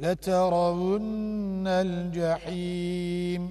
لترون الجحيم.